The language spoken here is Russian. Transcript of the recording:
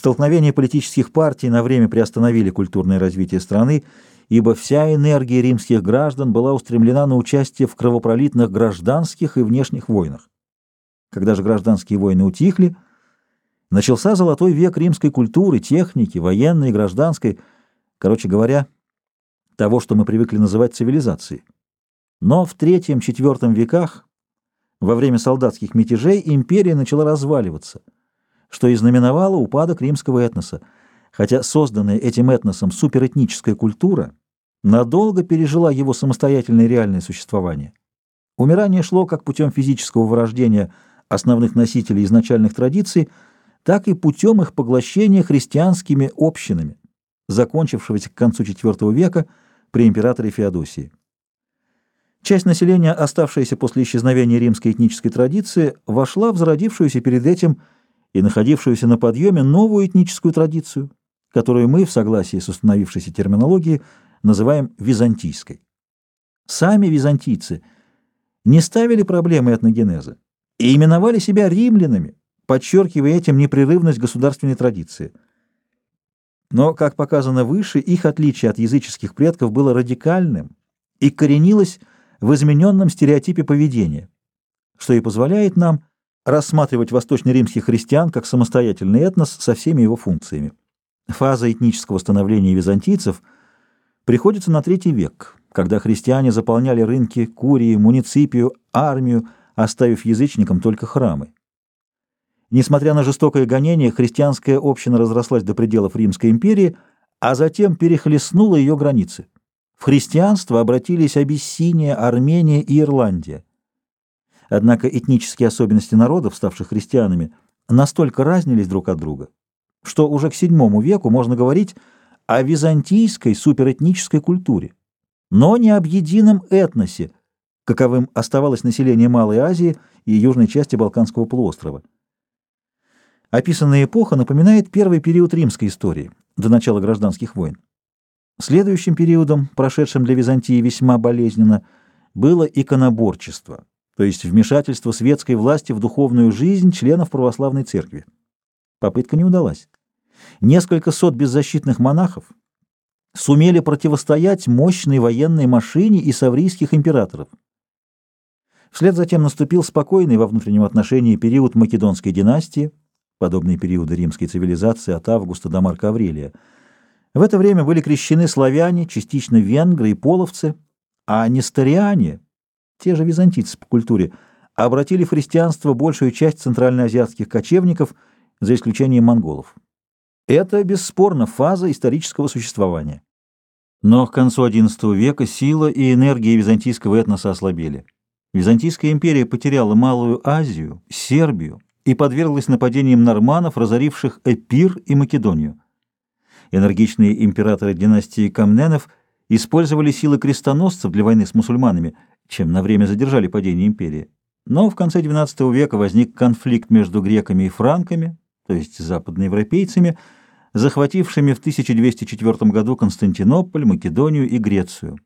Столкновения политических партий на время приостановили культурное развитие страны, ибо вся энергия римских граждан была устремлена на участие в кровопролитных гражданских и внешних войнах. Когда же гражданские войны утихли, начался золотой век римской культуры, техники, военной и гражданской, короче говоря, того, что мы привыкли называть цивилизацией. Но в III-IV веках, во время солдатских мятежей, империя начала разваливаться, что и знаменовало упадок римского этноса, хотя созданная этим этносом суперэтническая культура надолго пережила его самостоятельное реальное существование. Умирание шло как путем физического вырождения основных носителей изначальных традиций, так и путем их поглощения христианскими общинами, закончившегося к концу IV века при императоре Феодосии. Часть населения, оставшаяся после исчезновения римской этнической традиции, вошла в зародившуюся перед этим и находившуюся на подъеме новую этническую традицию, которую мы, в согласии с установившейся терминологией, называем византийской. Сами византийцы не ставили проблемы этногенеза и именовали себя римлянами, подчеркивая этим непрерывность государственной традиции. Но, как показано выше, их отличие от языческих предков было радикальным и коренилось в измененном стереотипе поведения, что и позволяет нам рассматривать восточно-римских христиан как самостоятельный этнос со всеми его функциями. Фаза этнического становления византийцев приходится на третий век, когда христиане заполняли рынки, курии, муниципию, армию, оставив язычникам только храмы. Несмотря на жестокое гонение, христианская община разрослась до пределов Римской империи, а затем перехлестнула ее границы. В христианство обратились Абиссиния, Армения и Ирландия. Однако этнические особенности народов, ставших христианами, настолько разнились друг от друга, что уже к VII веку можно говорить о византийской суперэтнической культуре, но не об едином этносе, каковым оставалось население Малой Азии и южной части Балканского полуострова. Описанная эпоха напоминает первый период римской истории, до начала гражданских войн. Следующим периодом, прошедшим для Византии весьма болезненно, было иконоборчество, то есть вмешательство светской власти в духовную жизнь членов православной церкви. Попытка не удалась. Несколько сот беззащитных монахов сумели противостоять мощной военной машине и саврийских императоров. Вслед затем наступил спокойный во внутреннем отношении период Македонской династии, подобные периоды римской цивилизации от Августа до Марка Аврелия – в это время были крещены славяне, частично венгры и половцы, а несториане, те же византийцы по культуре, обратили в христианство большую часть центральноазиатских кочевников, за исключением монголов. Это, бесспорно, фаза исторического существования. Но к концу XI века сила и энергия византийского этноса ослабели. Византийская империя потеряла Малую Азию, Сербию и подверглась нападениям норманов, разоривших Эпир и Македонию. Энергичные императоры династии Камненов использовали силы крестоносцев для войны с мусульманами, чем на время задержали падение империи. Но в конце XII века возник конфликт между греками и франками, то есть западноевропейцами, захватившими в 1204 году Константинополь, Македонию и Грецию.